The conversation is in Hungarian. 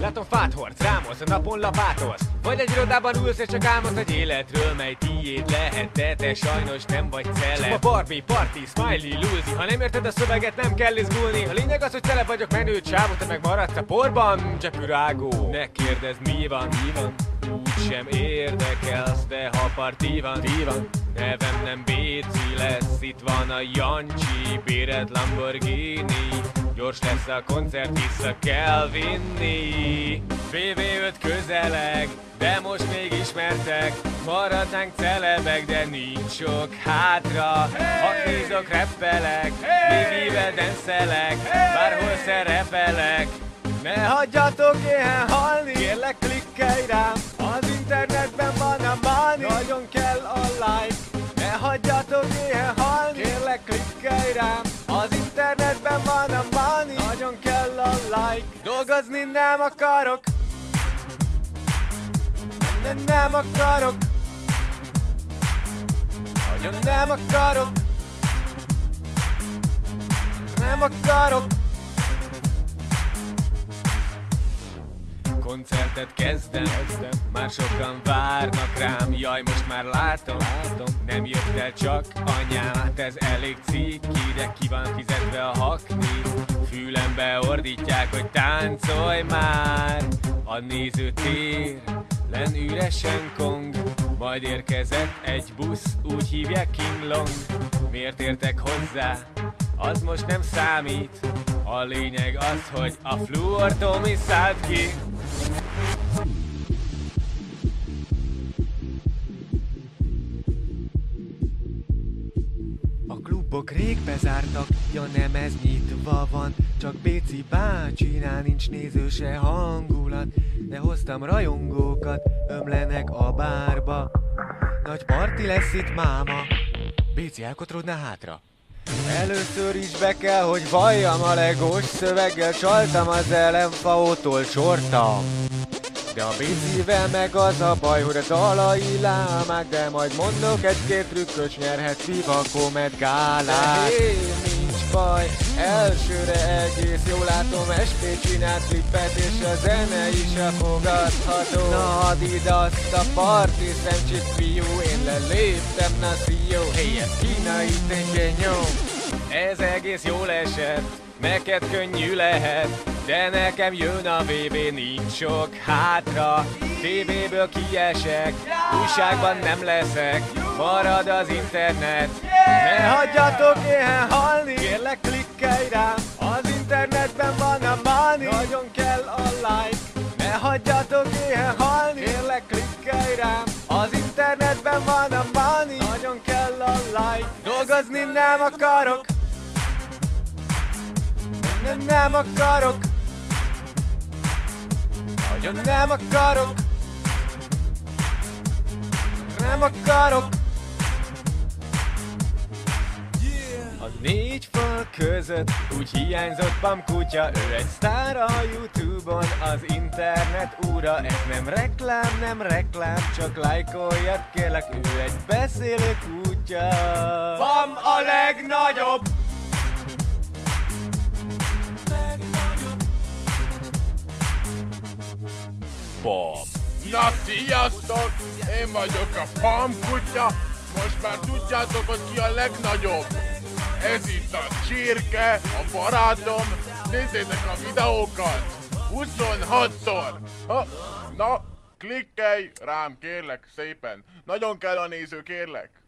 Látom fát hord, rámolsz, a napon lapátolsz. Vagy egy irodában ülsz és csak álmodsz egy életről Mely tiéd lehet, de te sajnos nem vagy celeb Csak a Barbie, party, smiley, lulzi Ha nem érted a szöveget, nem kell izgulni. A lényeg az, hogy celeb vagyok, menő csávó Te meg maradsz a porban, csepürágó. Ne kérdezd mi van, mi van? Úgy sem érdekelsz, de ha parti van, van Nevem nem Béci lesz, itt van a Jancsi Béred Lamborghini. Gyors lesz a koncert, vissza kell vinni. VV5 közeleg, de most még ismertek. Maradnánk celebek, de nincs sok hátra. Ha nézok, reppelek, még éve denszelek? Bárhol szerepelek ne hagyjatok ilyen halni. Kérlek klikkelj Klikkelj rám Az internetben van a money Nagyon kell a like. Dolgozni nem akarok. Nem, nem akarok. Nagyon nem akarok. Nem akarok koncertet kezdem, Már sokan várnak rám, jaj most már látom, Nem jött el csak anyám, hát ez elég ciki De ki van fizetve a hakni? Fülembe ordítják, hogy táncolj már. A nézőtér len üresen kong Majd érkezett egy busz, úgy hívják King Long. Miért értek hozzá? Az most nem számít. A lényeg az, hogy a fluortomi szállt ki klubok rég bezártak, ja nem ez nyitva van. Csak Béci bácsinál nincs néző se hangulat. De hoztam rajongókat, ömlenek a bárba. Nagy parti lesz itt máma. Béci elkotrodna hátra? Először is be kell, hogy valljam a legós szöveggel. Csaltam az ellenfaótól csortam de a bicivel meg az a baj, hogy a dalai lámák De majd mondok egy-két trükkös nyerhet Viva Comet gálát nincs baj, elsőre egész jó látom SP csinált klippet és a zene is elfogadható Na add ide azt a parti szemcsit fiú Én leléptem, na szíjó Hey, ez kínai tengenyó Ez egész jól esett Neked könnyű lehet de nekem jön a VB, nincs sok hátra. TV-ből kiesek, újságban nem leszek Marad az internet. Ne hagyjatok ilyen halni Kérlek klikkelj rám Az internetben van a money. Nagyon kell a like. Ne hagyjatok ilyen halni Kérlek klikkelj rám Az internetben van a money. Nagyon kell a like. Dolgozni nem akarok nem, nem akarok. Nagyon nem akarok. Nem akarok. A négy fal között úgy hiányzott Pam kutya Ő egy sztár a Youtube-on, az internet úra Ez nem reklám, nem reklám, csak lájkoljad kérlek Ő egy beszélő kutya. Pam a legnagyobb Bob. Na sziasztok! Én vagyok a Pamkutya, most már tudjátok, hogy ki a legnagyobb. Ez itt a csirke, a barátom, nézzétek a videókat! 26-szor! Ha, na, klikkelj rám, kérlek, szépen! Nagyon kell a néző, kérlek!